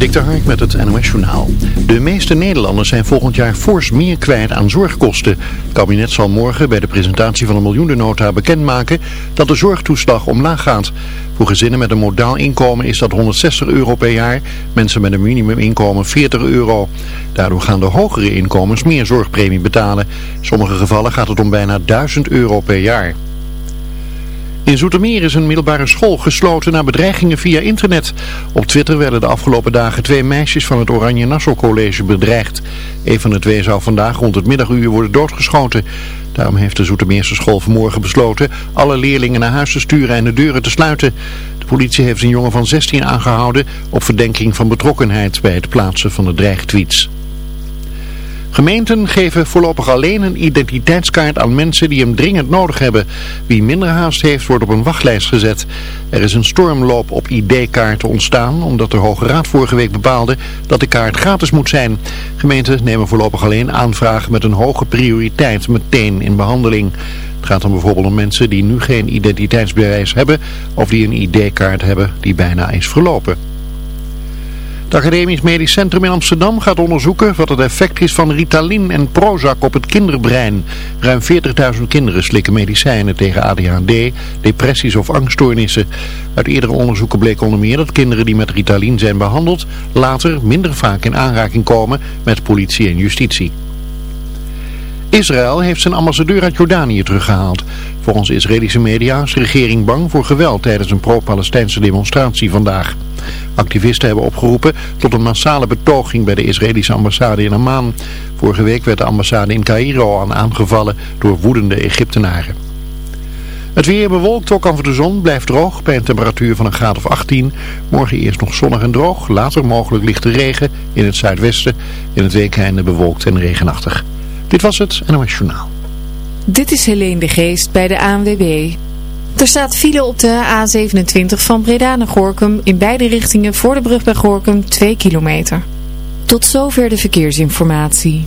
Dik Hark met het NOS Journaal. De meeste Nederlanders zijn volgend jaar fors meer kwijt aan zorgkosten. Het kabinet zal morgen bij de presentatie van een miljoenennota bekendmaken dat de zorgtoeslag omlaag gaat. Voor gezinnen met een modaal inkomen is dat 160 euro per jaar, mensen met een minimuminkomen 40 euro. Daardoor gaan de hogere inkomens meer zorgpremie betalen. In sommige gevallen gaat het om bijna 1000 euro per jaar. In Zoetermeer is een middelbare school gesloten na bedreigingen via internet. Op Twitter werden de afgelopen dagen twee meisjes van het Oranje Nassau College bedreigd. Een van de twee zou vandaag rond het middaguur worden doodgeschoten. Daarom heeft de Zoetermeerse school vanmorgen besloten alle leerlingen naar huis te sturen en de deuren te sluiten. De politie heeft een jongen van 16 aangehouden op verdenking van betrokkenheid bij het plaatsen van de dreigtweets. Gemeenten geven voorlopig alleen een identiteitskaart aan mensen die hem dringend nodig hebben. Wie minder haast heeft wordt op een wachtlijst gezet. Er is een stormloop op ID-kaarten ontstaan omdat de Hoge Raad vorige week bepaalde dat de kaart gratis moet zijn. Gemeenten nemen voorlopig alleen aanvragen met een hoge prioriteit meteen in behandeling. Het gaat dan bijvoorbeeld om mensen die nu geen identiteitsbewijs hebben of die een ID-kaart hebben die bijna is verlopen. Het Academisch Medisch Centrum in Amsterdam gaat onderzoeken wat het effect is van Ritalin en Prozac op het kinderbrein. Ruim 40.000 kinderen slikken medicijnen tegen ADHD, depressies of angststoornissen. Uit eerdere onderzoeken bleek onder meer dat kinderen die met Ritalin zijn behandeld later minder vaak in aanraking komen met politie en justitie. Israël heeft zijn ambassadeur uit Jordanië teruggehaald. Volgens Israëlische media is de regering bang voor geweld tijdens een pro-Palestijnse demonstratie vandaag. Activisten hebben opgeroepen tot een massale betoging bij de Israëlische ambassade in Amman. Vorige week werd de ambassade in Cairo aan aangevallen door woedende Egyptenaren. Het weer bewolkt, ook af de zon, blijft droog bij een temperatuur van een graad of 18. Morgen eerst nog zonnig en droog, later mogelijk lichte regen in het zuidwesten. In het weekende bewolkt en regenachtig. Dit was het NOS Journaal. Dit is Helene de Geest bij de ANWB. Er staat file op de A27 van Breda naar Gorkum in beide richtingen voor de brug bij Gorkum 2 kilometer. Tot zover de verkeersinformatie.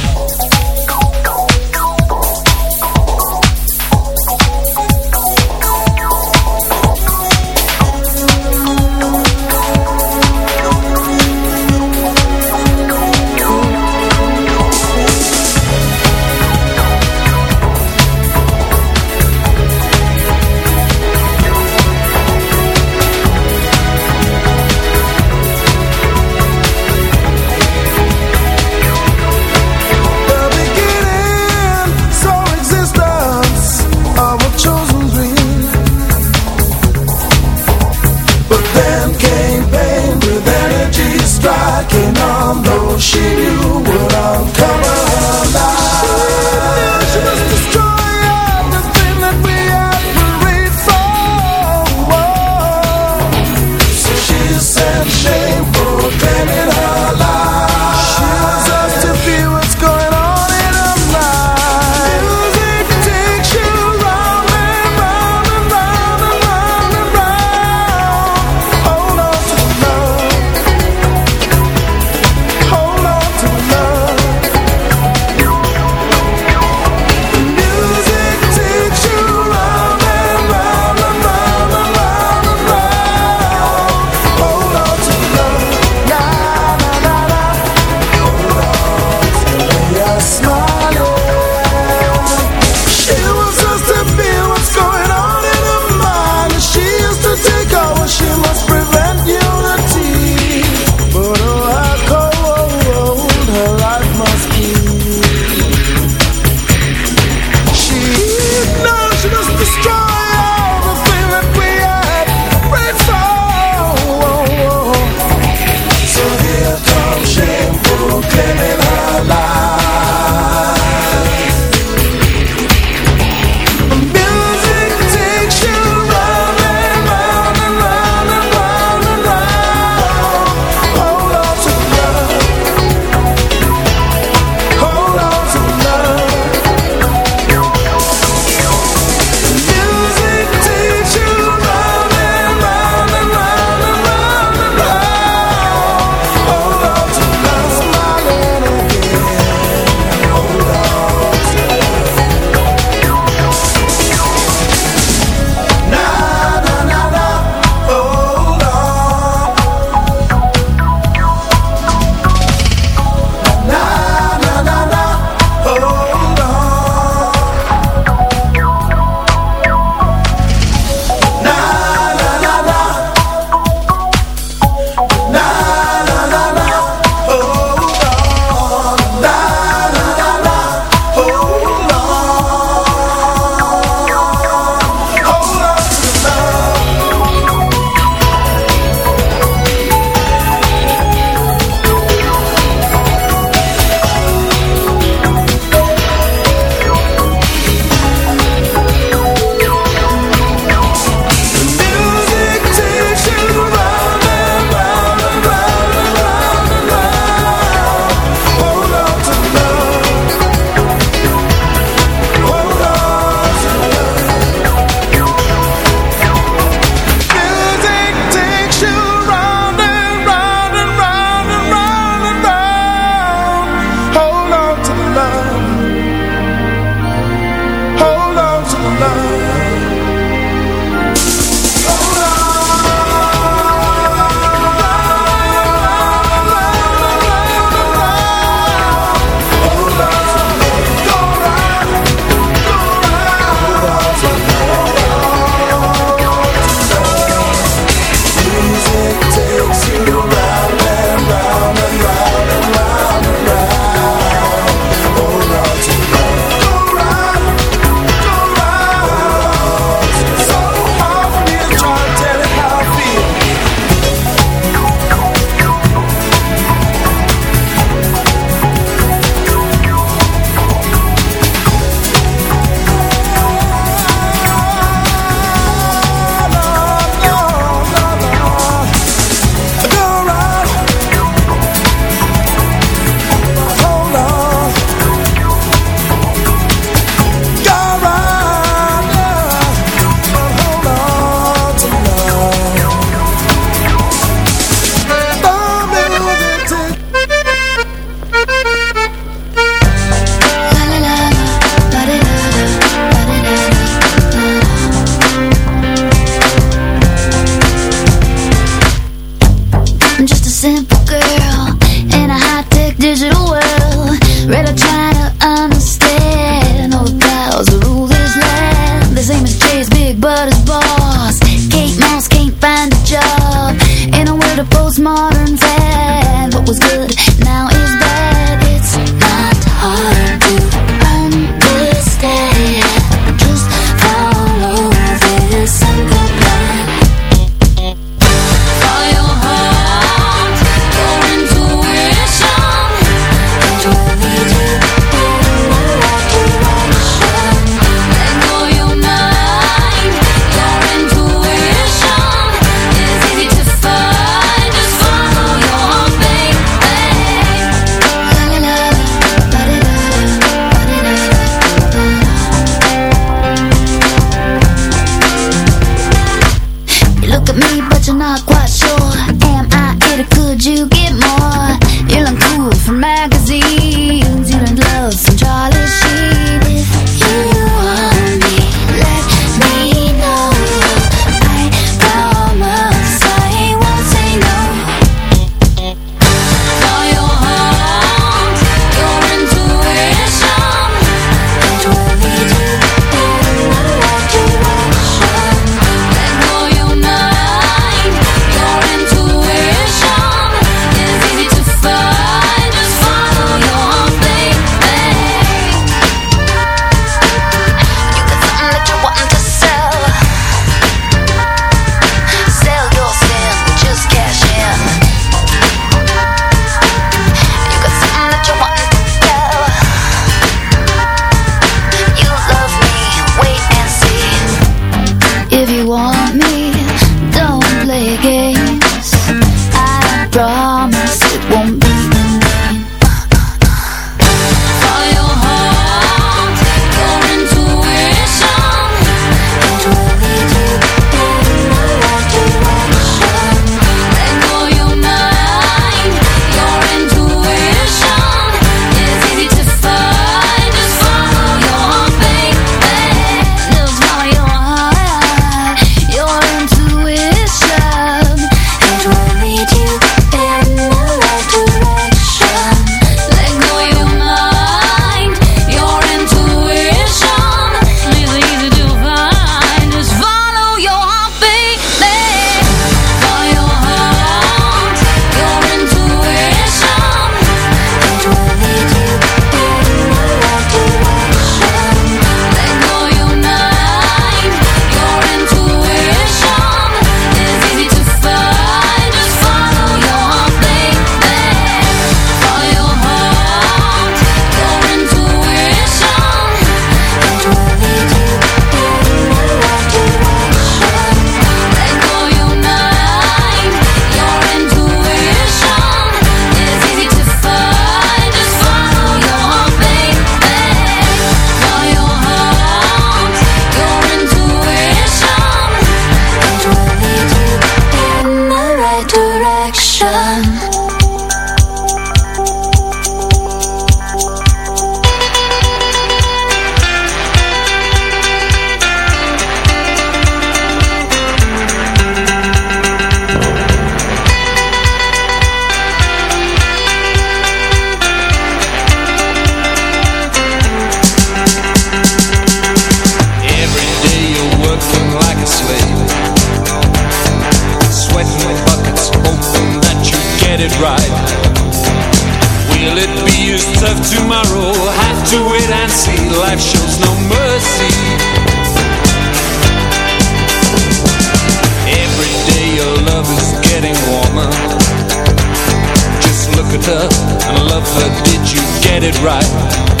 but did you get it right?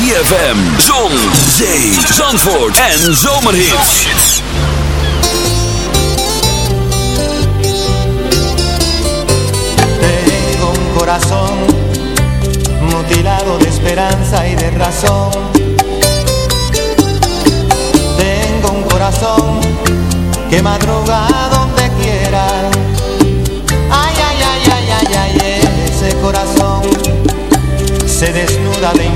ZFM, Zon, Zee, Zandvoort en Zomerhits. Tengo un corazón mutilado de esperanza y de razón. Tengo un corazón que madruga donde quiera. Ay, ay, ay, ay, ay, ay, ese corazón se despierta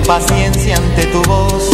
paciencia ante tu voz.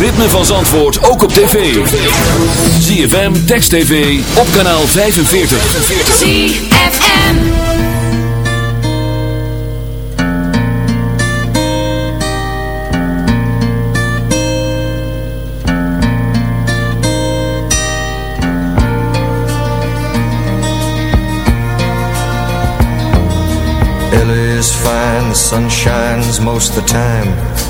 Ritme van Zandvoort ook op tv. ZFM, Text TV, op kanaal 45. ZFM. LA is fine, the sun shines most of the time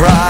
cry.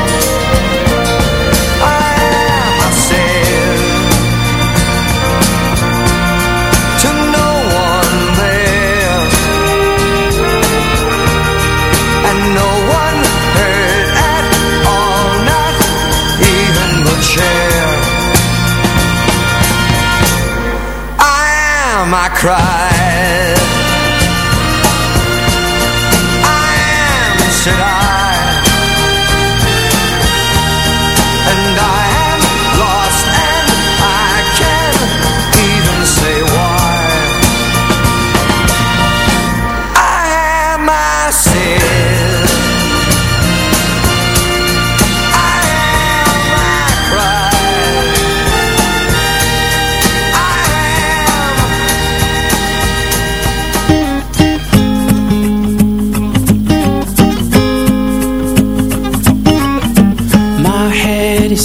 my cry. I am, should I